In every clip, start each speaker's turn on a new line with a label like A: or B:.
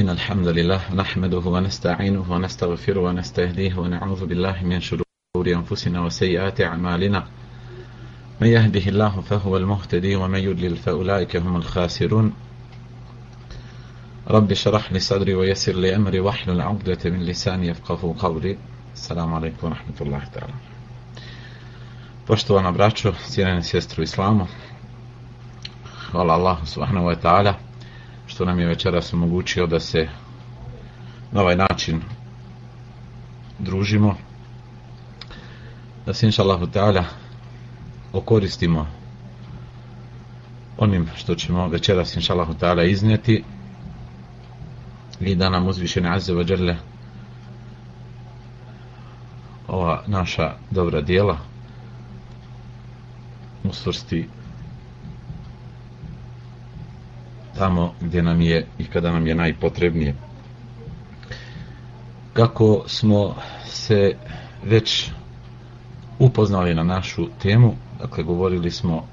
A: إن الحمد لله نحمده ونستعينه ونستغفره ونستهديه ونعوذ بالله من شرور أنفسنا وسيئات أعمالنا. من يهده الله فهو المهتدي ومن يضلل فأولئك هم الخاسرون. رب شرح لي صدري ويسر لي أمري واحلل عقدة من لساني يفقه قولي. السلام عليكم ورحمة الله تعالى. Poštovana braćo, cijenene sestre u islamu, hvala Allahu subhanahu wa ta'ala što nam je večeras omogućio da se na ovaj način družimo, da se inša Allahu ta'ala okoristimo onim što ćemo večeras inša Allahu ta'ala iznijeti i da nam uzvišene azze vađerle ova naša dobra dijela usvrsti tamo gdje nam je i kada nam je najpotrebnije. Kako smo se već upoznali na našu temu, dakle govorili smo,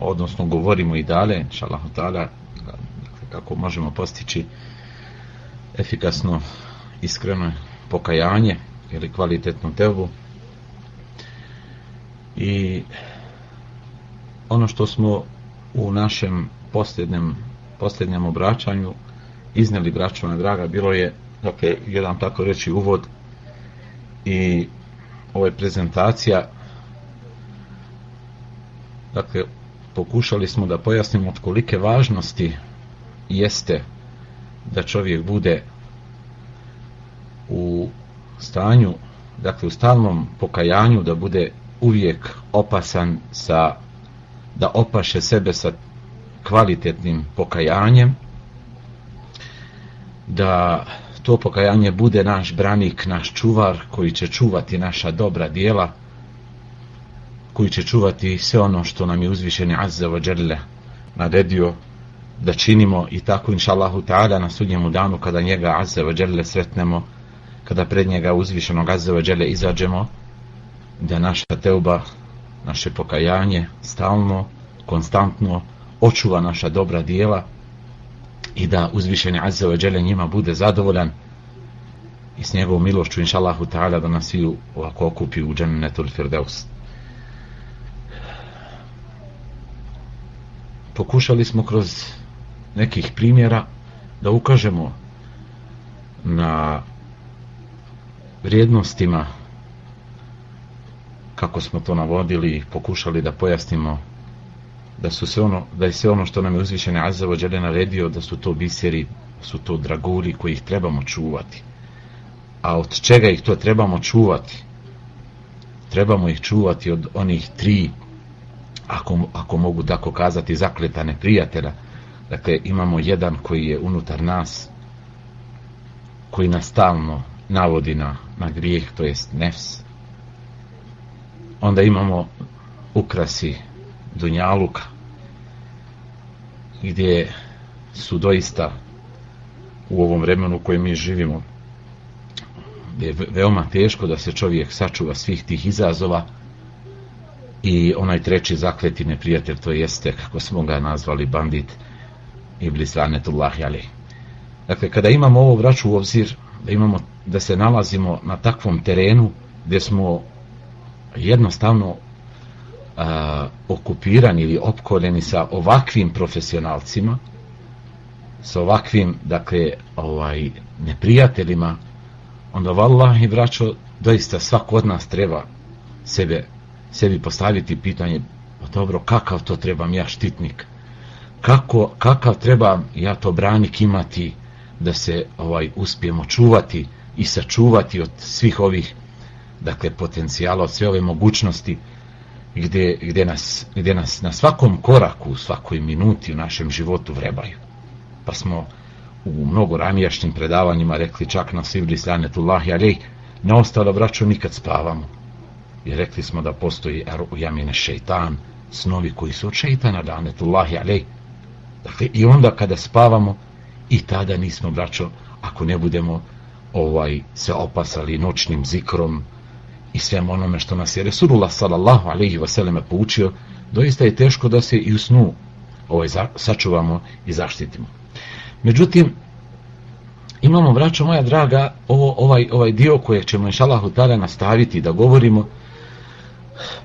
A: odnosno govorimo i dalje, šalahu ta'ala, dakle, kako možemo postići efikasno, iskreno pokajanje ili kvalitetnu tevu. I ono što smo u našem posljednjem posljednjem obraćanju izneli braćona draga bilo je dakle, jedan tako reći uvod i ovaj prezentacija. Dakle pokušali smo da pojasnimo od kolike važnosti jeste da čovjek bude u stanju dakle u stalnom pokajanju da bude uvijek opasan sa da opaše sebe sa kvalitetnim pokajanjem da to pokajanje bude naš branik, naš čuvar koji će čuvati naša dobra dijela koji će čuvati sve ono što nam je uzvišeni Azza wa Đerle naredio da činimo i tako inša Allahu ta'ala na sudnjemu danu kada njega Azza wa Đerle sretnemo kada pred njega uzvišenog Azza wa Đerle izađemo da naša teuba naše pokajanje stalno, konstantno očuva naša dobra dijela i da uzvišeni Azza wa Jalla njima bude zadovoljan i s njegovom milošću inša Allahu ta'ala da nas svi ovako okupi u džennetul firdeus. Pokušali smo kroz nekih primjera da ukažemo na vrijednostima kako smo to navodili pokušali da pojasnimo da su sve ono da je sve ono što nam je uzvišeni Azza wa naredio da su to biseri, su to dragulji koji ih trebamo čuvati. A od čega ih to trebamo čuvati? Trebamo ih čuvati od onih tri ako, ako mogu tako kazati zakletane prijatelja. Dakle, imamo jedan koji je unutar nas koji nas stalno navodi na, na grijeh, to jest nefs. Onda imamo ukrasi Dunjaluka gdje su doista u ovom vremenu u kojem mi živimo gdje je veoma teško da se čovjek sačuva svih tih izazova i onaj treći zakleti neprijatelj to jeste kako smo ga nazvali bandit Iblis Lanetullahi Ali. Dakle, kada imamo ovo vraću u obzir, da imamo da se nalazimo na takvom terenu gdje smo jednostavno a, okupirani ili opkoljeni sa ovakvim profesionalcima, sa ovakvim, dakle, ovaj, neprijateljima, onda vallahi, braćo, doista svako od nas treba sebe, sebi postaviti pitanje, pa dobro, kakav to trebam ja štitnik? Kako, kakav treba ja to branik imati da se ovaj uspijemo čuvati i sačuvati od svih ovih dakle potencijala, od sve ove mogućnosti gdje, gdje, nas, gdje nas na svakom koraku, u svakoj minuti u našem životu vrebaju. Pa smo u mnogo ranijašnjim predavanjima rekli čak na Sivri Slanetullahi Alej, ne ostalo vraću nikad spavamo. I rekli smo da postoji jamine šeitan, snovi koji su od šeitana danetullahi Alej. Dakle, i onda kada spavamo, i tada nismo braćo, ako ne budemo ovaj se opasali noćnim zikrom, i svem onome što nas je Resulullah sallallahu alaihi wasallam poučio, doista je teško da se i u snu ovaj, sačuvamo i zaštitimo. Međutim, imamo, braćo moja draga, ovo, ovaj, ovaj dio koje ćemo inšalahu tada nastaviti da govorimo,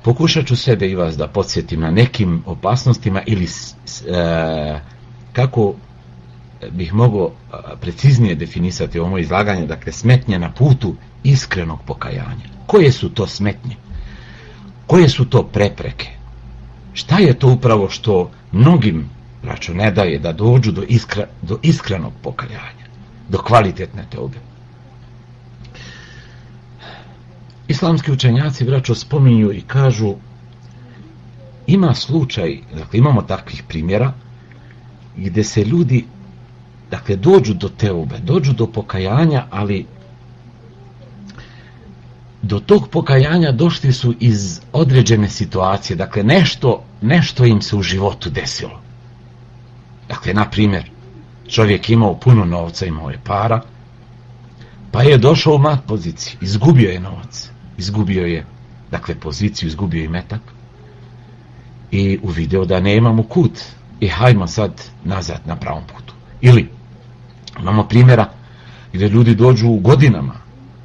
A: pokušat ću sebe i vas da podsjetim na nekim opasnostima ili e, kako bih mogao preciznije definisati ovo izlaganje, dakle smetnje na putu iskrenog pokajanja. Koje su to smetnje? Koje su to prepreke? Šta je to upravo što mnogim braću ne daje da dođu do, iskra, do iskrenog pokajanja, do kvalitetne teobe? Islamski učenjaci braćo spominju i kažu ima slučaj, dakle imamo takvih primjera gdje se ljudi dakle dođu do teube, dođu do pokajanja, ali do tog pokajanja došli su iz određene situacije, dakle nešto, nešto im se u životu desilo. Dakle, na primjer, čovjek imao puno novca, imao je para, pa je došao u mat poziciju, izgubio je novac, izgubio je, dakle, poziciju, izgubio je metak i uvideo da nema mu kut i hajmo sad nazad na pravom putu. Ili, imamo primjera gdje ljudi dođu u godinama,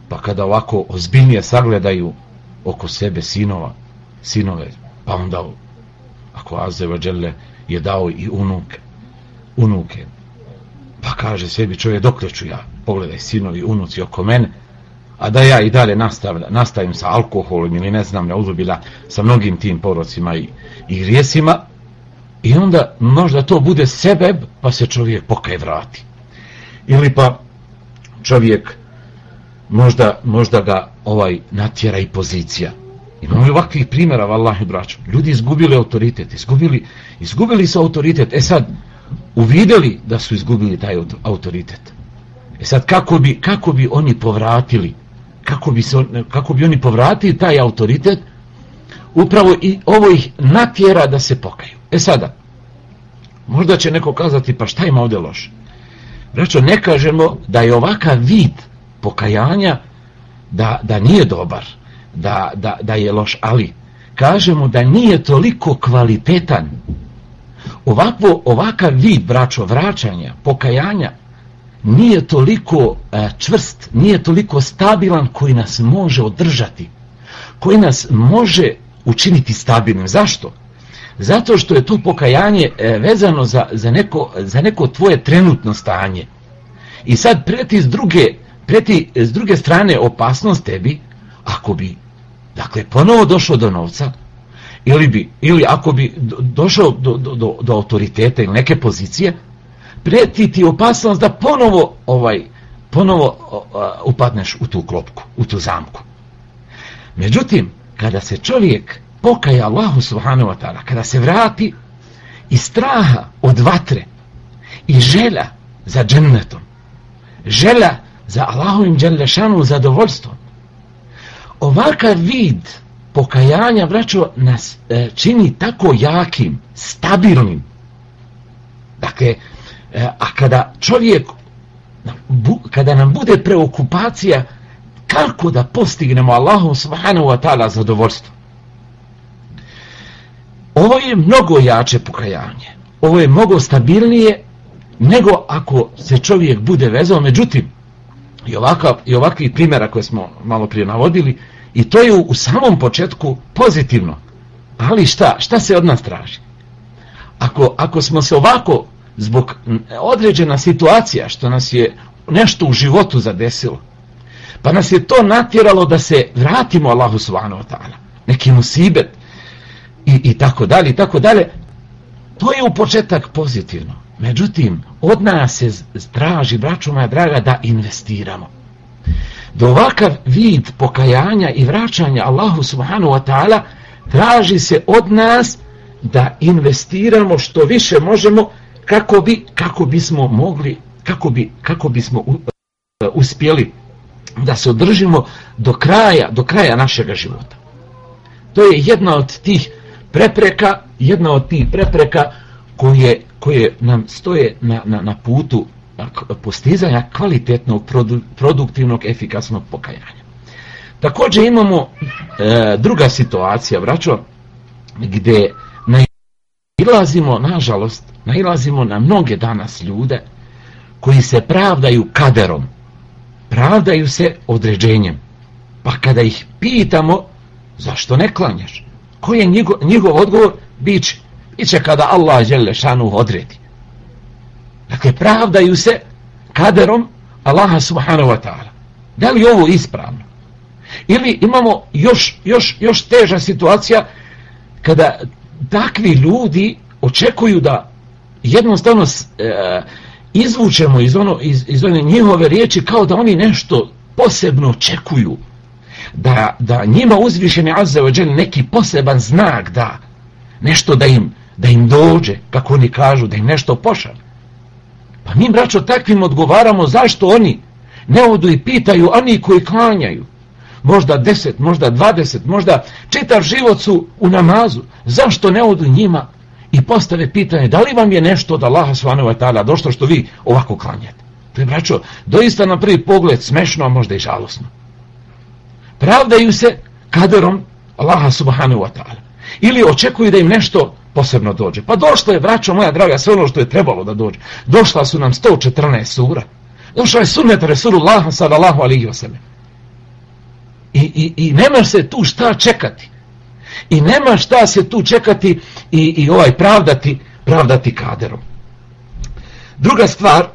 A: pa kada ovako ozbiljnije sagledaju oko sebe sinova, sinove, pa onda ako Azevađele je dao i unuke, unuke, pa kaže sebi čovjek dok ću ja, pogledaj sinovi, unuci oko mene, a da ja i dalje nastavim, nastavim sa alkoholom ili ne znam, ne uzubila sa mnogim tim porocima i, i grijesima, i onda možda to bude sebeb, pa se čovjek pokaj vrati. Ili pa čovjek možda, možda ga ovaj natjera i pozicija. Imamo ovakvih primjera, vallahi braću. Ljudi izgubili autoritet, izgubili, izgubili su autoritet. E sad, uvideli da su izgubili taj autoritet. E sad, kako bi, kako bi oni povratili, kako bi, se, kako bi oni povratili taj autoritet, upravo i ovo ih natjera da se pokaju. E sada, možda će neko kazati, pa šta ima ovdje loše? Braćo, ne kažemo da je ovakav vid pokajanja da, da nije dobar, da, da, da je loš, ali kažemo da nije toliko kvalitetan. Ovakvo, ovakav vid, braćo, vraćanja, pokajanja, nije toliko e, čvrst, nije toliko stabilan koji nas može održati, koji nas može učiniti stabilnim. Zašto? Zato što je to pokajanje e, vezano za, za, neko, za neko tvoje trenutno stanje. I sad preti s druge preti s druge strane opasnost tebi ako bi dakle ponovo došao do novca ili bi ili ako bi došao do, do, do, do autoriteta ili neke pozicije preti ti opasnost da ponovo ovaj ponovo uh, upadneš u tu klopku u tu zamku međutim kada se čovjek pokaja Allahu subhanahu wa ta'ala kada se vrati iz straha od vatre i želja za džennetom želja za Allahovim dželešanu zadovoljstvom. Ovakav vid pokajanja, braćo, nas e, čini tako jakim, stabilnim. Dakle, e, a kada čovjek, bu, kada nam bude preokupacija, kako da postignemo Allahu subhanahu wa ta'ala zadovoljstvo? Ovo je mnogo jače pokajanje. Ovo je mnogo stabilnije nego ako se čovjek bude vezao. Međutim, i, ovakav, i ovakvih primjera koje smo malo prije navodili i to je u, u samom početku pozitivno ali šta, šta se od nas traži ako, ako smo se ovako zbog određena situacija što nas je nešto u životu zadesilo pa nas je to natjeralo da se vratimo Allahu subhanahu wa ta'ala neki musibet i, i tako dalje i tako dalje to je u početak pozitivno Međutim, od nas se traži, braću moja draga, da investiramo. Do ovakav vid pokajanja i vraćanja Allahu subhanahu wa ta'ala traži se od nas da investiramo što više možemo kako bi kako bismo mogli kako bi kako bismo e, uspjeli da se održimo do kraja do kraja našeg života. To je jedna od tih prepreka, jedna od tih prepreka koje, koje nam stoje na, na, na putu postizanja kvalitetnog, produ, produktivnog, efikasnog pokajanja. Također imamo e, druga situacija, braćo, gdje nailazimo, nažalost, nailazimo na mnoge danas ljude koji se pravdaju kaderom, pravdaju se određenjem. Pa kada ih pitamo, zašto ne klanjaš? Koji je njegov, njegov odgovor? Biće, biće kada Allah žele šanu odredi. Dakle, pravdaju se kaderom Allaha subhanahu wa ta'ala. Da li ovo ispravno? Ili imamo još, još, još teža situacija kada takvi ljudi očekuju da jednostavno e, izvučemo iz, ono, iz, iz one njihove riječi kao da oni nešto posebno očekuju da, da njima uzvišeni wa ođe neki poseban znak da nešto da im, da im dođe kako oni kažu da im nešto pošalje pa mi braćo takvim odgovaramo zašto oni ne odu i pitaju oni koji klanjaju možda deset, možda dvadeset, možda čitav život su u namazu, zašto ne odu njima i postave pitanje da li vam je nešto od Allaha svanova tada došlo što vi ovako klanjate. To je, braćo, doista na prvi pogled smešno, a možda i žalosno. Pravdaju se kaderom Allaha subhanahu wa ta'ala. Ili očekuju da im nešto posebno dođe. Pa došlo je, vraćo moja draga, sve ono što je trebalo da dođe. Došla su nam 114 sura. Došla je sunnet Resulullah sallallahu alihi wasallam. I, i, I nema se tu šta čekati. I nema šta se tu čekati i, i ovaj pravdati, pravdati kaderom. Druga stvar,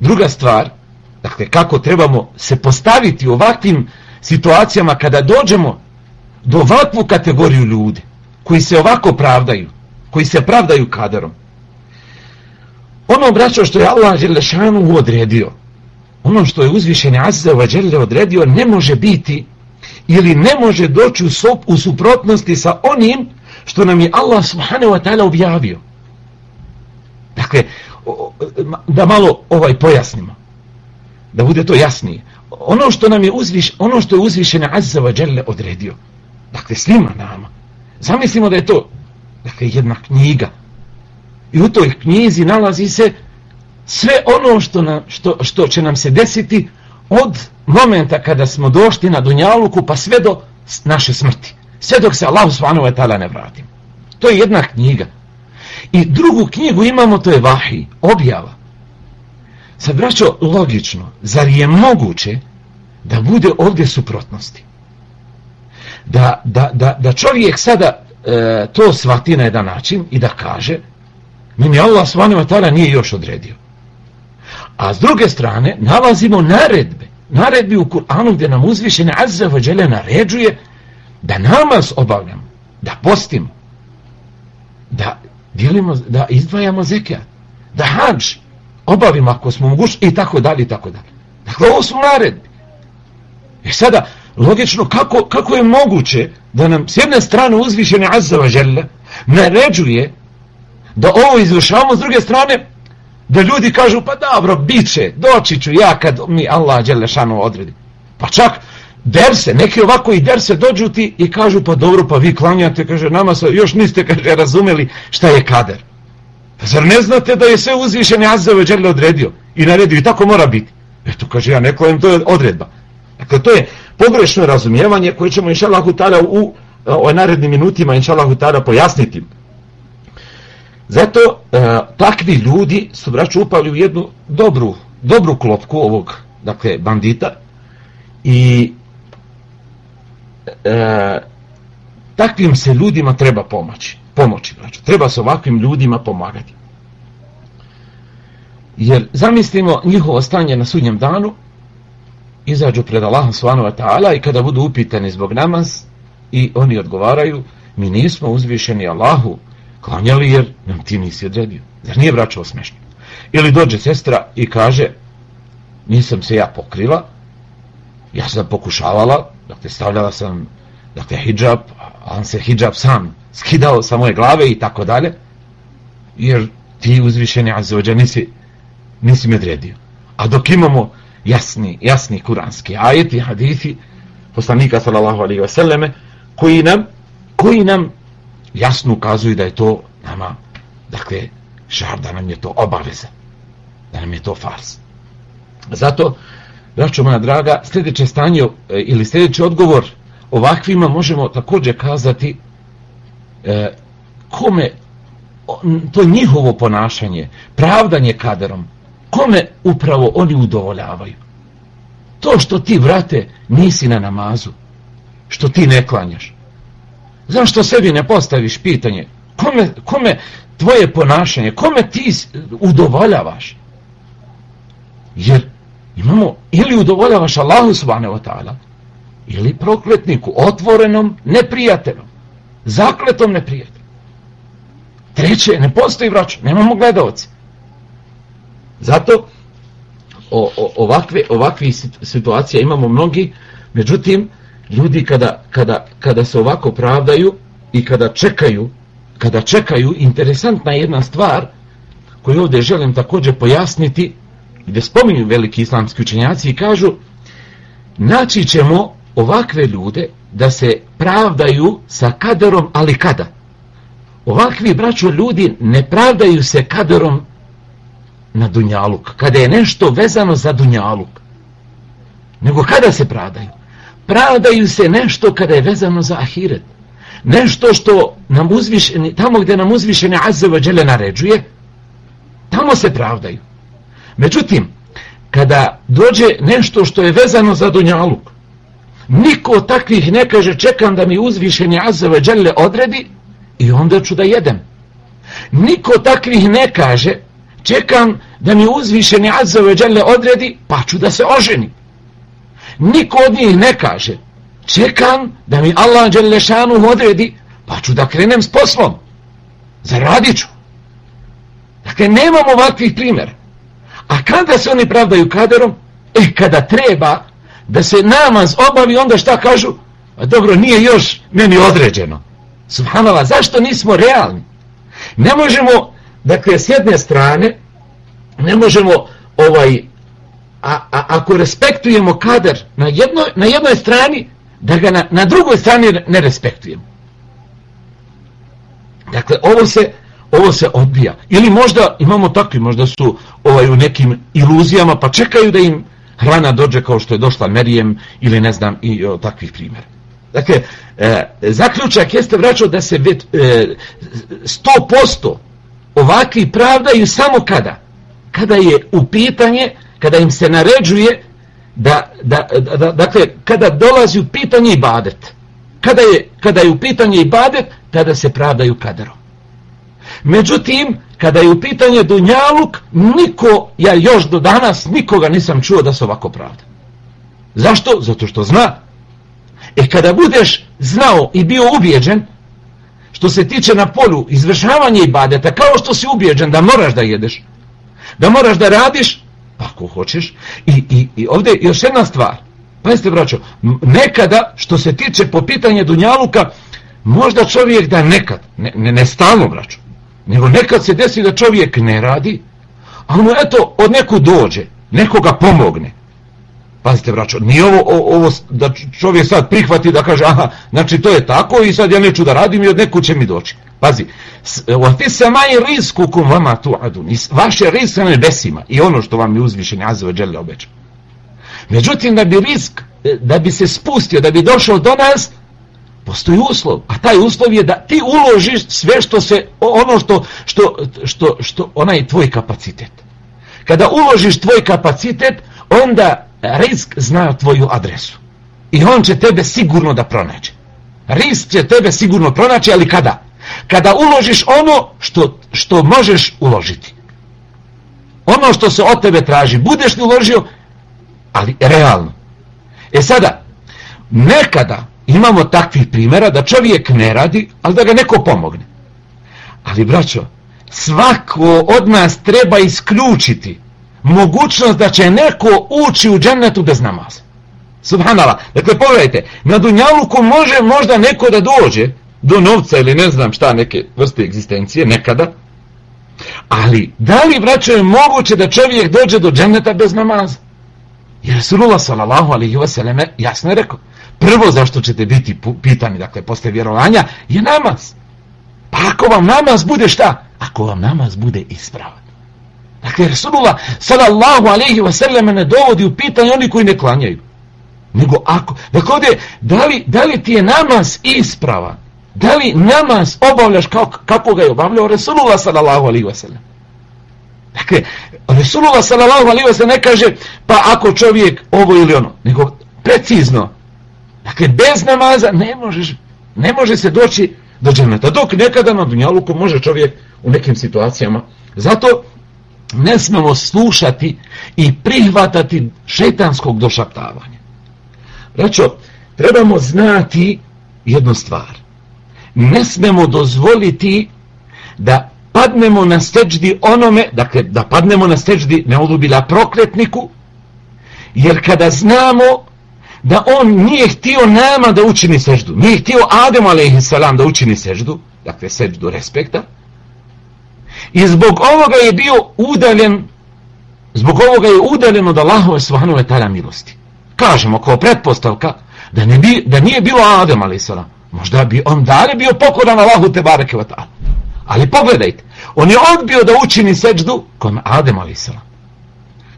A: druga stvar, dakle, kako trebamo se postaviti u ovakvim situacijama kada dođemo do ovakvu kategoriju ljudi koji se ovako pravdaju, koji se pravdaju kaderom. Ono braćo što je Allah Želešanu odredio, ono što je uzvišen Azza wa odredio ne može biti ili ne može doći u, sop, u suprotnosti sa onim što nam je Allah subhanahu wa ta'ala objavio. Dakle, da malo ovaj pojasnimo. Da bude to jasnije. Ono što nam je uzviš, ono što je uzvišen Azza wa Jalla odredio. Dakle, svima nama. Zamislimo da je to dakle, jedna knjiga. I u toj knjizi nalazi se sve ono što, na, što, što će nam se desiti od momenta kada smo došli na Dunjaluku pa sve do naše smrti. Sve dok se Allah subhanahu wa ta'ala ne vrati. To je jedna knjiga. I drugu knjigu imamo, to je Vahi, objava. Sad, braćo, logično, zar je moguće da bude ovdje suprotnosti? Da, da, da, da čovjek sada e, to shvati na jedan način i da kaže meni Allah subhanahu wa nije još odredio. A s druge strane, nalazimo naredbe. Naredbi u Kur'anu gdje nam uzvišene Azza wa Jale naređuje da namaz obavljamo, da postimo, da dijelimo, da izdvajamo zekijat, da hađ obavimo ako smo mogući i tako dalje i tako dalje. Dakle, ovo su naredbi. I e sada, logično, kako, kako je moguće da nam s jedne strane uzvišene Azza wa Jale naređuje da ovo izvršavamo, s druge strane da ljudi kažu pa dobro bit će doći ću ja kad mi Allah Đelešanu odredi pa čak derse, neki ovako i derse dođu ti i kažu pa dobro pa vi klanjate kaže nama sa, još niste kaže razumeli šta je kader zar ne znate da je sve uzvišen Azave Đerle odredio i naredio? I tako mora biti. Eto kaže ja ne klanjam to je odredba. Dakle to je pogrešno razumijevanje koje ćemo inša Allah u o narednim minutima inša Allah pojasniti. Zato e, takvi ljudi su braću upali u jednu dobru, dobru klopku ovog dakle, bandita i e, takvim se ljudima treba pomoći. Pomoći, braću. Treba se ovakvim ljudima pomagati. Jer zamislimo njihovo stanje na sudnjem danu, izađu pred Allahom svanova ta'ala i kada budu upitani zbog namaz i oni odgovaraju, mi nismo uzvišeni Allahu klanjali jer nam ti nisi odredio. Zar nije braćo smešno? Ili dođe sestra i kaže nisam se ja pokrila, ja sam pokušavala, dakle stavljala sam dakle hijab, on se hijab sam skidao sa moje glave i tako dalje, jer ti uzvišeni azođa nisi, nisi me odredio. A dok imamo jasni, jasni kuranski ajeti, hadithi, poslanika sallallahu alaihi wasallame, koji nam, koji nam jasno ukazuju da je to nama, dakle, žar da nam je to obaveza, da nam je to fars. Zato, braćo moja draga, sljedeće stanje e, ili sljedeći odgovor ovakvima možemo također kazati e, kome to njihovo ponašanje, pravdanje kaderom, kome upravo oni udovoljavaju. To što ti, vrate, nisi na namazu, što ti ne klanjaš. Zašto sebi ne postaviš pitanje, kome, kome tvoje ponašanje, kome ti udovoljavaš? Jer imamo, ili udovoljavaš Allahu subhanahu wa ta'ala, ili prokletniku, otvorenom neprijatelom, zakletom neprijateljom. Treće, ne postoji vrač, nemamo gledalci. Zato o, o, ovakve, ovakve situacije imamo mnogi, međutim, ljudi kada, kada, kada se ovako pravdaju i kada čekaju, kada čekaju, interesantna jedna stvar koju ovdje želim također pojasniti, gdje spominju veliki islamski učenjaci i kažu, naći ćemo ovakve ljude da se pravdaju sa kaderom, ali kada? Ovakvi braćo ljudi ne pravdaju se kaderom na Dunjaluk, kada je nešto vezano za Dunjaluk. Nego kada se pravdaju? Pravdaju se nešto kada je vezano za Ahiret. Nešto što nam uzvišeni, tamo gdje nam uzvišeni Azzeva Đele naređuje, tamo se pravdaju. Međutim, kada dođe nešto što je vezano za Dunjaluk, niko od takvih ne kaže čekam da mi uzvišeni Azzeva Đele odredi i onda ću da jedem. Niko takvih ne kaže čekam da mi uzvišeni Azzeva Đele odredi pa ću da se oženi. Niko od njih ne kaže čekam da mi Allah Đelešanu odredi pa ću da krenem s poslom. Zaradit ću. Dakle, nemamo ovakvih primjera. A kada se oni pravdaju kaderom? E, kada treba da se namaz obavi, onda šta kažu? A dobro, nije još meni određeno. Subhanallah, zašto nismo realni? Ne možemo, dakle, s jedne strane, ne možemo, ovaj, a, a, ako respektujemo kader na jednoj, na jednoj strani, da ga na, na drugoj strani ne respektujemo. Dakle, ovo se, ovo se odbija. Ili možda imamo takvi, možda su ovaj u nekim iluzijama, pa čekaju da im hrana dođe kao što je došla Merijem ili ne znam i o, takvih primjera. Dakle, e, zaključak jeste vraćao da se vet, e, 100% ovakvi pravdaju samo kada? Kada je u pitanje, kada im se naređuje da, da, da, da dakle, kada dolazi u pitanje ibadet. Kada je, kada je u pitanje ibadet, tada se pravdaju kaderom. Međutim, kada je u pitanje Dunjaluk, niko, ja još do danas nikoga nisam čuo da se ovako pravda. Zašto? Zato što zna. E kada budeš znao i bio ubijeđen, što se tiče na polju izvršavanja ibadeta, kao što si ubijeđen da moraš da jedeš, da moraš da radiš, pa ako hoćeš, i, i, i ovdje još jedna stvar, pa jeste braćo, nekada što se tiče po pitanje Dunjaluka, možda čovjek da nekad, ne, ne, ne stalno braćo, nego nekad se desi da čovjek ne radi, a ono eto od neku dođe, nekoga pomogne. Pazite, braćo, nije ovo, ovo da čovjek sad prihvati da kaže, aha, znači to je tako i sad ja neću da radim i od neku će mi doći. Pazi, ti se maji risku kum vama tu adun. vaše risk na nebesima i ono što vam je uzvišen, azove džele obeća. Međutim, da bi risk, e, da bi se spustio, da bi došao do nas, postoji uslov, a taj uslov je da ti uložiš sve što se, ono što, što, što, što onaj tvoj kapacitet. Kada uložiš tvoj kapacitet, onda risk zna tvoju adresu. I on će tebe sigurno da pronađe. Risk će tebe sigurno pronaći, ali kada? Kada uložiš ono što, što možeš uložiti. Ono što se od tebe traži, budeš li uložio, ali realno. E sada, nekada imamo takvih primjera da čovjek ne radi, ali da ga neko pomogne. Ali, braćo, svako od nas treba isključiti mogućnost da će neko ući u džennetu bez namaza. Subhanallah. Dakle, pogledajte, na Dunjaluku može možda neko da dođe do novca ili ne znam šta, neke vrste egzistencije, nekada, ali da li, braćo, je moguće da čovjek dođe do dženneta bez namaza? Jer Rasulullah sallallahu alaihi wa jasno je rekao, prvo zašto ćete biti pitani, dakle, posle vjerovanja, je namaz. Pa ako vam namaz bude šta? Ako vam namaz bude ispravan. Dakle, Resulullah sallallahu alaihi wa sallam ne dovodi u pitanje oni koji ne klanjaju. Nego ako, dakle, ovdje, da li, da li ti je namaz ispravan? Da li namaz obavljaš kako, kako ga je obavljao Resulullah sallallahu alaihi wa sallam? Dakle, Resulullah sallallahu alaihi wa ne kaže pa ako čovjek ovo ili ono, nego precizno. Dakle, bez namaza ne možeš, ne može se doći do dženeta. Dok nekada na dunjaluku može čovjek u nekim situacijama. Zato ne smemo slušati i prihvatati šetanskog došaptavanja. Račo, trebamo znati jednu stvar. Ne smemo dozvoliti da padnemo na steđdi onome, dakle da padnemo na steđdi neodubila prokletniku, jer kada znamo da on nije htio nama da učini seždu, nije htio Adem a.s. da učini seždu, dakle seždu respekta, i zbog ovoga je bio udaljen, zbog ovoga je udaljen od Allahove svanove etala milosti. Kažemo kao pretpostavka da, ne bi, da nije bilo Adem a.s. Možda bi on dalje bio pokoran Allahu te bareke wa ta'ala. Ali pogledajte, on je odbio da učini seždu kom Adem a.s.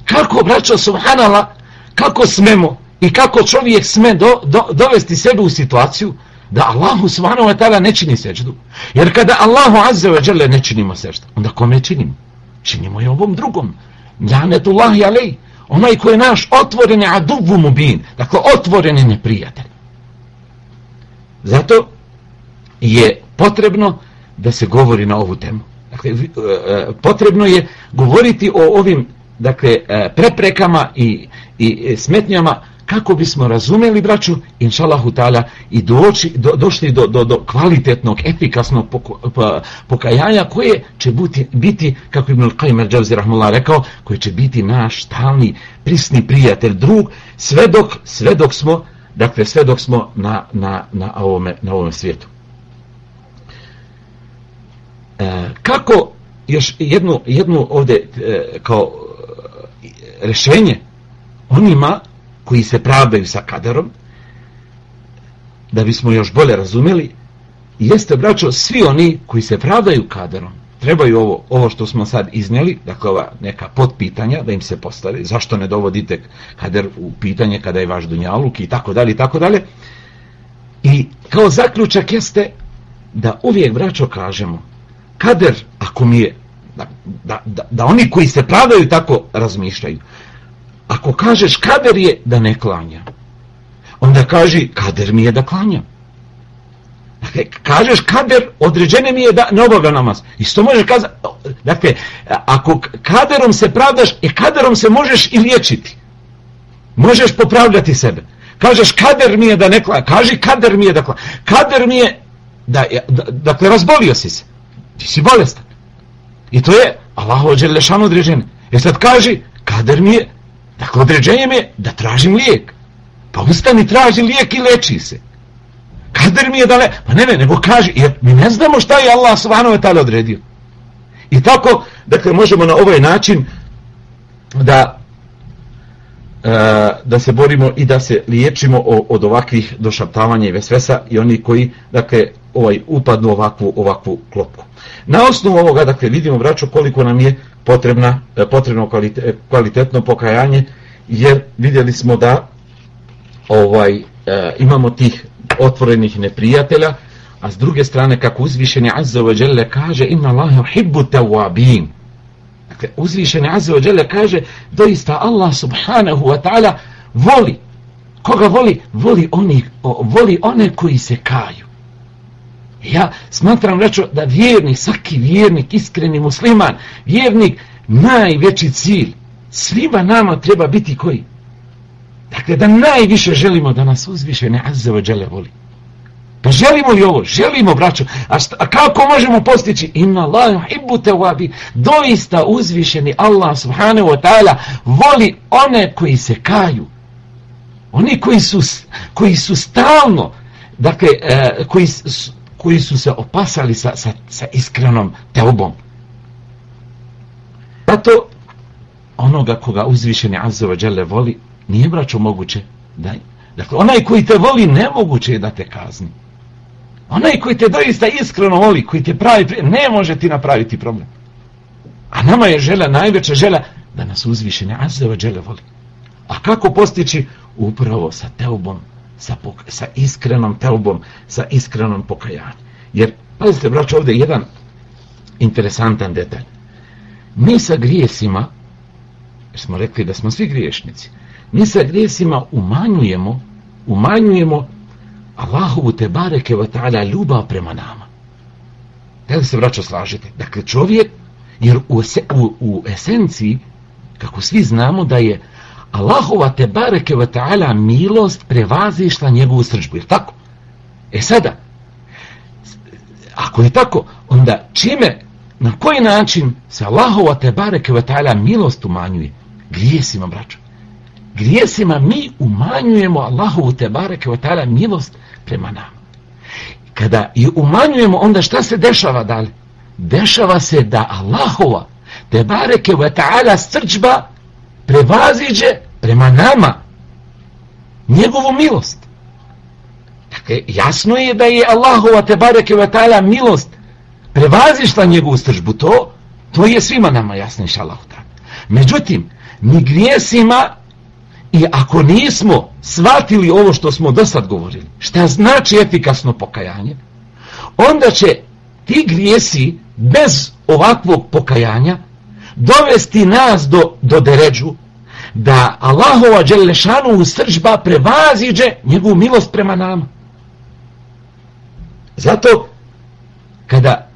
A: Kako, braćo, subhanala, kako smemo i kako čovjek sme do, do, dovesti sebe u situaciju da Allahu subhanahu wa ta'ala ne čini seždu. Jer kada Allahu azze wa jalla ne činimo seždu, onda kome činimo? Činimo je ovom drugom. Ljanetullahi alej. Onaj koji je naš otvoreni aduvu mubin. Dakle, otvoreni neprijatelj. Zato je potrebno da se govori na ovu temu. Dakle, e, e, potrebno je govoriti o ovim dakle, e, preprekama i, i smetnjama kako bismo razumeli braću inšalahu ta'ala i doći, do, došli do, do, do kvalitetnog, efikasnog pokajanja koje će biti, biti kako Ibn Qajmer Džavzi Rahmullah rekao, koji će biti naš stalni, prisni prijatelj, drug, sve dok, sve dok smo dakle sve dok smo na, na, na, ovome, na ovome svijetu. E, kako još jednu, jednu ovdje e, kao e, rešenje onima koji se pravdaju sa kaderom, da bismo još bolje razumeli, jeste, braćo, svi oni koji se pravdaju kaderom, trebaju ovo, ovo što smo sad iznijeli, dakle ova neka potpitanja da im se postave, zašto ne dovodite kader u pitanje kada je vaš dunjaluk i tako dalje i tako dalje. I kao zaključak jeste da uvijek, braćo, kažemo, kader, ako mi je, da, da, da, da oni koji se pravdaju tako razmišljaju, ako kažeš kader je da ne klanja, onda kaži kader mi je da klanjam. Dakle, kažeš kader, određene mi je da ne obavlja namaz. Isto možeš kazati, dakle, ako kaderom se pravdaš, e kaderom se možeš i liječiti. Možeš popravljati sebe. Kažeš kader mi je da ne klanja, kaži kader mi je da klanja. Kader mi je da, da, dakle, razbolio si se. Ti si bolestan. I to je Allah ođe lešan određene. E sad kaži, kader mi je, dakle, određenje je da tražim lijek. Pa ustani, traži lijek i leči se. Kader mi je da le... pa ne ne, nego kaže, jer mi ne znamo šta je Allah subhanahu wa ta'ala odredio. I tako, dakle, možemo na ovaj način da e, da se borimo i da se liječimo od ovakvih došaptavanja i vesvesa i oni koji, dakle, ovaj upadnu ovakvu, ovakvu klopku. Na osnovu ovoga, dakle, vidimo, braćo, koliko nam je potrebna, e, potrebno potrebno e, kvalitetno pokajanje, jer vidjeli smo da ovaj e, imamo tih otvorenih neprijatelja, a s druge strane kako uzvišeni Azza wa Jalla kaže inna Allahe uhibbu tawabin. Dakle, uzvišeni Azza wa Jalla kaže doista Allah subhanahu wa ta'ala voli. Koga voli? Voli, oni, voli one koji se kaju. Ja smatram rečo da vjernik, svaki vjernik, iskreni musliman, vjernik, najveći cilj, svima nama treba biti koji? Dakle, da najviše želimo da nas uzvišene ne azzevo džele voli. Pa želimo li ovo? Želimo, braćo. A, šta, a kako možemo postići? Inna Allah hibbu te wabi. Doista uzvišeni Allah subhanahu wa ta'ala voli one koji se kaju. Oni koji su, koji su stalno, dakle, e, koji, koji su se opasali sa, sa, sa iskrenom teobom. Zato onoga koga uzvišeni Azza wa voli, Nije braćo moguće da Dakle, onaj koji te voli, nemoguće je da te kazni. Onaj koji te doista iskreno voli, koji te pravi, ne može ti napraviti problem. A nama je žela, najveća žela, da nas uzvišeni ne Đele voli. A kako postići? Upravo sa teubom, sa, sa iskrenom teubom, sa iskrenom pokajanjem. Jer, pazite, braćo, ovdje jedan interesantan detalj. Mi sa grijesima jer smo rekli da smo svi griješnici, mi sa grijesima umanjujemo, umanjujemo Allahovu te bareke wa ta'ala ljubav prema nama. Da li se vraća slažete? Dakle, čovjek, jer u, u, u esenciji, kako svi znamo da je Allahova te bareke ve ta'ala milost prevazišla njegovu srđbu, je tako? E sada, ako je tako, onda čime, na koji način se Allahova te bareke ve ta'ala milost umanjuje? Grijesima, braćo. Grijesima mi umanjujemo Allahovu te bareke ve ta'ala milost prema nama. Kada je umanjujemo, onda šta se dešava dalje? Dešava se da Allahova te bareke ve ta'ala srđba prevaziđe prema nama njegovu milost. Dakle, jasno je da je Allahova te bareke wa ta'ala milost prevazišla njegovu stržbu. To, to je svima nama jasno, inša Allah. Međutim, ni grijesima i ako nismo shvatili ovo što smo do sad govorili, šta znači efikasno pokajanje, onda će ti grijesi bez ovakvog pokajanja dovesti nas do, do deređu da Allahova Đelešanu u sržba prevaziđe njegovu milost prema nama. Zato, kada,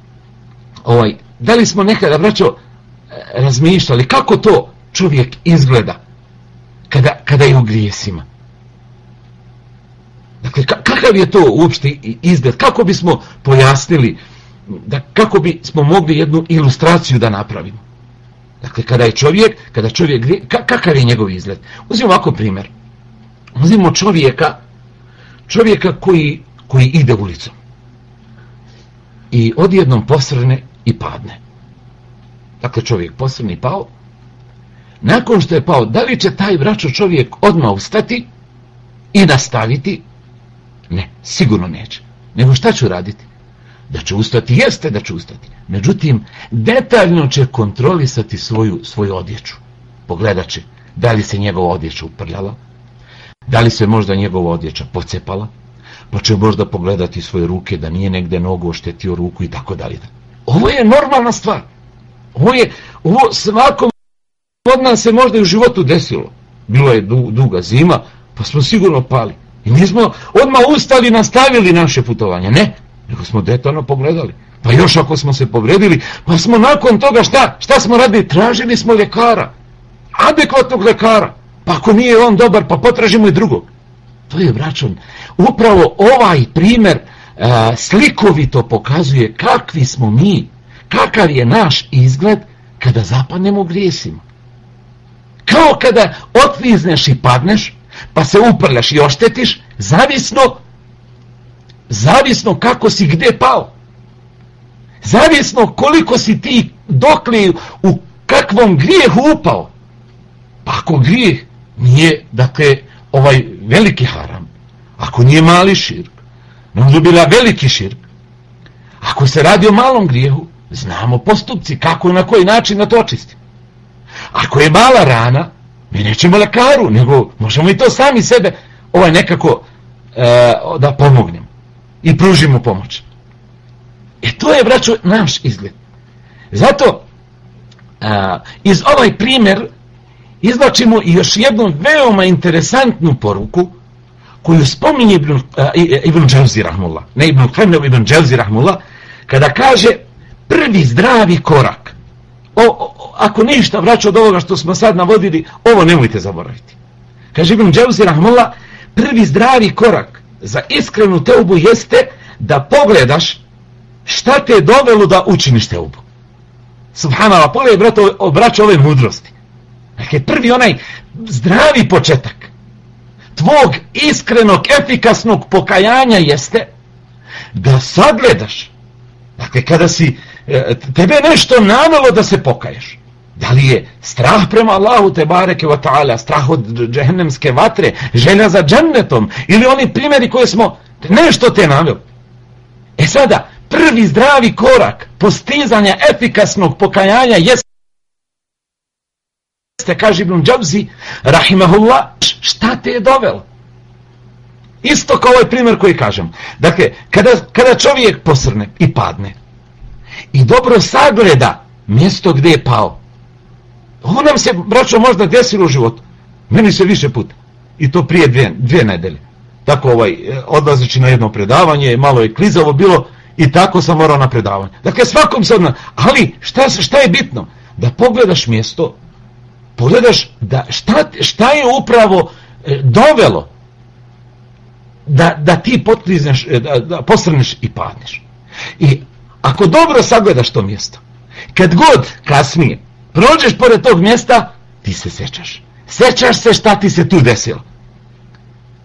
A: ovaj, da li smo nekada, braćo, e, razmišljali kako to čovjek izgleda kada, kada je u grijesima? Dakle, kakav je to uopšte izgled? Kako bismo pojasnili, da, kako bismo mogli jednu ilustraciju da napravimo? Dakle, kada je čovjek, kada čovjek ka, kakav je njegov izgled? Uzimo ovako primjer. Uzimo čovjeka, čovjeka koji, koji ide ulicom i odjednom posrne i padne. Dakle, čovjek posrne i pao. Nakon što je pao, da li će taj vraćo čovjek odmah ustati i nastaviti? Ne, sigurno neće. Nego šta ću raditi? Da će ustati, jeste da će ustati. Međutim, detaljno će kontrolisati svoju, svoju odjeću. Pogledat će da li se njegova odjeća uprljala, da li se možda njegova odjeća pocepala, pa će možda pogledati svoje ruke da nije negde nogu oštetio ruku i tako dalje. Ovo je normalna stvar. Ovo je, ovo svakom od nas se možda i u životu desilo. Bilo je du, duga zima, pa smo sigurno pali. I mi smo odmah ustali i nastavili naše putovanje. Ne, nego smo detaljno pogledali. Pa još ako smo se povredili, pa smo nakon toga šta? Šta smo radili? Tražili smo ljekara. Adekvatnog ljekara. Pa ako nije on dobar, pa potražimo i drugog. To je vraćan. Upravo ovaj primer a, e, slikovito pokazuje kakvi smo mi, kakav je naš izgled kada zapadnemo u grijesima. Kao kada otvizneš i padneš, pa se uprljaš i oštetiš, zavisno, zavisno kako si gde pao. Zavisno koliko si ti dokli u kakvom grijehu upao. Pa ako grijeh nije, dakle, ovaj veliki haram, ako nije mali širk, ne može bila veliki širk. Ako se radi o malom grijehu, znamo postupci, kako i na koji način da to očisti. Ako je mala rana, mi nećemo lekaru, nego možemo i to sami sebe ovaj nekako e, da pomognemo i pružimo pomoć. E to je, braćo, naš izgled. Zato a, iz ovaj primjer izlačimo i još jednu veoma interesantnu poruku koju spominje Ibn, e, Ibn Dželzi Rahmullah, ne Ibn Kajmnev, Ibn Dželzi Rahmullah, kada kaže prvi zdravi korak. O, o, ako ništa vraća od ovoga što smo sad navodili, ovo nemojte zaboraviti. Kaže Ibn Dželzi Rahmullah, prvi zdravi korak za iskrenu teubu jeste da pogledaš šta te je dovelo da učiniš teubu. Subhanallah, pogledaj, brato, braćo ove mudrosti. Dakle, prvi onaj zdravi početak tvog iskrenog, efikasnog pokajanja jeste da sagledaš. Dakle, kada si e, tebe nešto navelo da se pokaješ. Da li je strah prema Allahu te bareke wa ta'ala, strah od džehennemske vatre, želja za džennetom, ili oni primjeri koje smo, nešto te navelo. E sada, prvi zdravi korak postizanja efikasnog pokajanja jeste jeste, kaže Ibn Džabzi, rahimahullah, šta te je dovelo? Isto kao ovaj primjer koji kažem. Dakle, kada, kada čovjek posrne i padne i dobro sagleda mjesto gdje je pao, Ovo nam se, braćo, možda desilo u životu. Meni se više puta. I to prije dvije, dvije nedelje. Tako ovaj, e, odlazeći na jedno predavanje, malo je klizavo bilo i tako sam morao na predavanje. Dakle, svakom se odna... Ali, šta, šta je bitno? Da pogledaš mjesto, pogledaš da šta, šta je upravo e, dovelo da, da ti potklizneš, e, da, da postrneš i padneš. I ako dobro sagledaš to mjesto, kad god kasnije prođeš pored tog mjesta, ti se sećaš. Sećaš se šta ti se tu desilo.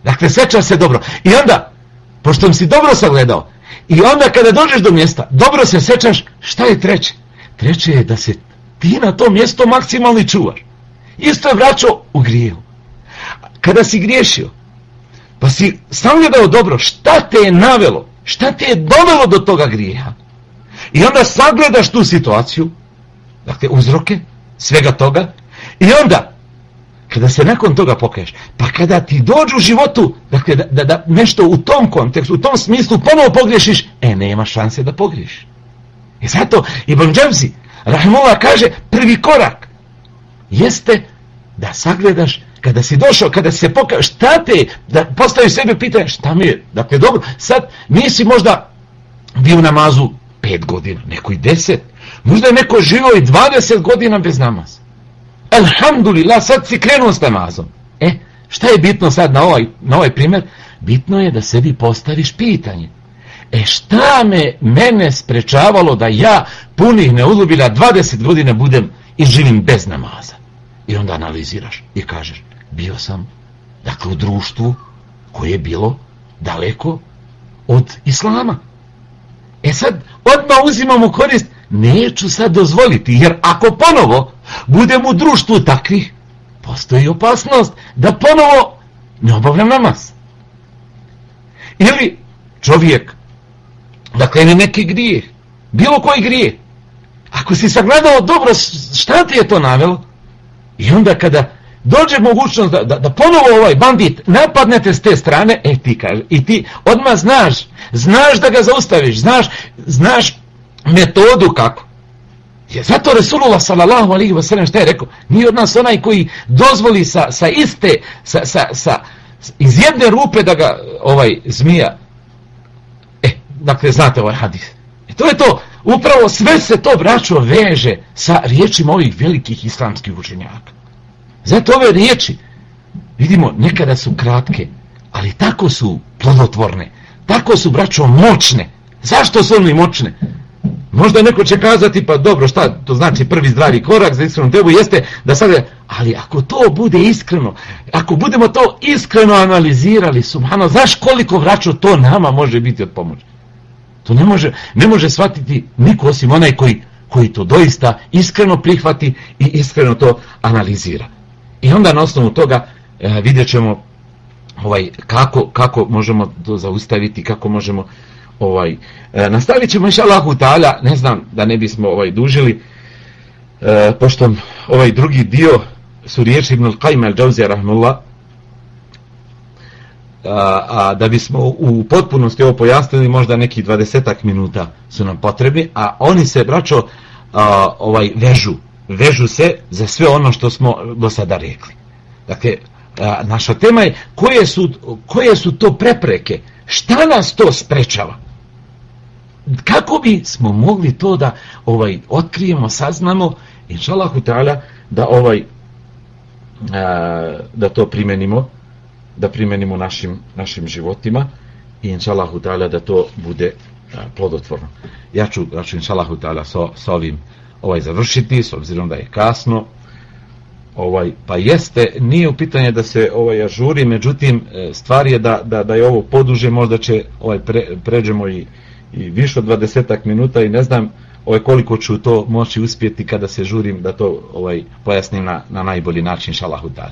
A: Dakle, sećaš se dobro. I onda, pošto si dobro sagledao, i onda kada dođeš do mjesta, dobro se sećaš, šta je treće? Treće je da se ti na to mjesto maksimalni čuvaš. Isto je vraćao u grijevu. Kada si griješio, pa si sagledao dobro, šta te je navelo, šta te je dovelo do toga grijeha, i onda sagledaš tu situaciju, dakle, uzroke svega toga, i onda, kada se nakon toga pokaješ, pa kada ti dođu u životu, dakle, da, da, da nešto u tom kontekstu, u tom smislu ponovo pogriješiš, e, nema šanse da pogriješiš. I zato Ibn Džemzi, Rahimullah kaže, prvi korak jeste da sagledaš kada si došao, kada se pokaješ, šta te, da postaviš sebi pitanje, šta mi je, dakle, dobro, sad nisi možda bio u namazu pet godina, neko i deset, možda je neko živio i dvadeset godina bez namaza. Alhamdulillah, sad si krenuo s namazom. E, šta je bitno sad na ovaj, na ovaj primjer? Bitno je da sebi postaviš pitanje. E šta me, mene sprečavalo da ja punih neuzubila 20 godina budem i živim bez namaza? I onda analiziraš i kažeš, bio sam, dakle, u društvu koje je bilo daleko od islama. E sad, odmah uzimamo korist, neću sad dozvoliti, jer ako ponovo budem u društvu takvih, postoji opasnost da ponovo ne obavljam namaz. Ili čovjek, dakle, ne neki grijeh, bilo koji grijeh, ako si sagledao dobro, šta ti je to navelo? I onda kada dođe mogućnost da, da, da ponovo ovaj bandit napadnete s te strane, e ti kaže, i ti odmah znaš, znaš da ga zaustaviš, znaš, znaš metodu kako. Je zato Resulullah sallallahu alaihi wa sallam šta je rekao, nije od nas onaj koji dozvoli sa, sa iste, sa, sa, sa, iz jedne rupe da ga ovaj zmija, e, dakle, znate ovaj hadis. E to je to, upravo sve se to braćo veže sa riječima ovih velikih islamskih učenjaka. Zato ove riječi, vidimo, nekada su kratke, ali tako su plodotvorne, tako su, braćo, moćne. Zašto su oni moćne? Možda neko će kazati, pa dobro, šta to znači prvi zdravi korak za iskrenu tebu, jeste da sad ali ako to bude iskreno, ako budemo to iskreno analizirali, subhano, znaš koliko vraćo to nama može biti od pomoći? To ne može, ne može shvatiti niko osim onaj koji, koji to doista iskreno prihvati i iskreno to analizira. I onda na osnovu toga e, vidjet ćemo ovaj, kako, kako možemo to zaustaviti, kako možemo ovaj, e, nastavit ćemo inša Allahu ta'ala, ne znam da ne bismo ovaj, dužili, e, pošto ovaj drugi dio su riječi Ibn Al-Qaim Al-Džavzija Rahmullah, a, a da bismo u potpunosti ovo pojasnili možda neki dvadesetak minuta su nam potrebni, a oni se braćo a, ovaj vežu vežu se za sve ono što smo do sada rekli. Dakle, a, naša tema je koje su, koje su to prepreke, šta nas to sprečava? Kako bi smo mogli to da ovaj otkrijemo, saznamo, inšalahu ta'ala, da ovaj a, da to primenimo, da primenimo našim, našim životima i inšalahu ta'ala da to bude a, plodotvorno. Ja ću, ja ću inšalahu ta'ala sa, sa ovim ovaj završiti s obzirom da je kasno ovaj pa jeste nije u pitanje da se ovaj ažuri međutim e, stvar je da, da, da je ovo poduže možda će ovaj pre, pređemo i, i više od 20 minuta i ne znam ovaj koliko ću to moći uspjeti kada se žurim da to ovaj pojasnim na, na najbolji način šalahu dar.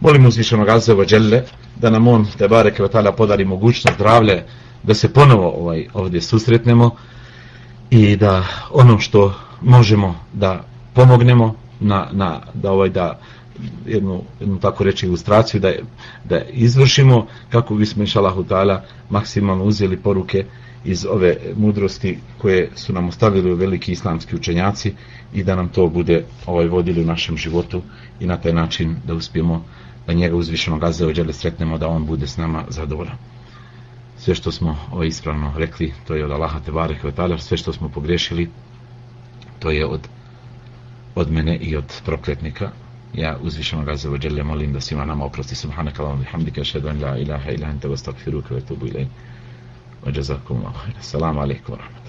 A: molim uzvišenog Azeva Đelle da nam on te bareke podari mogućnost zdravlje da se ponovo ovaj ovdje susretnemo i da ono što možemo da pomognemo na, na da ovaj da jednu, jednu tako reći ilustraciju da, da izvršimo kako bismo inša ta'ala maksimalno uzeli poruke iz ove mudrosti koje su nam ostavili veliki islamski učenjaci i da nam to bude ovaj vodili u našem životu i na taj način da uspijemo da njega uzvišenog gazda ođele sretnemo da on bude s nama zadovoljan. Sve što smo ovaj ispravno rekli, to je od Allaha Tebare Kvetala, sve što smo pogrešili, to je od od mene i od prokletnika. Ja uzvišam ga za vođelje molim da svima nama oprosti. Subhanaka vam bihamdika šedan la ilaha ilaha ilaha ilaha ilaha ilaha ilaha ilaha ilaha ilaha ilaha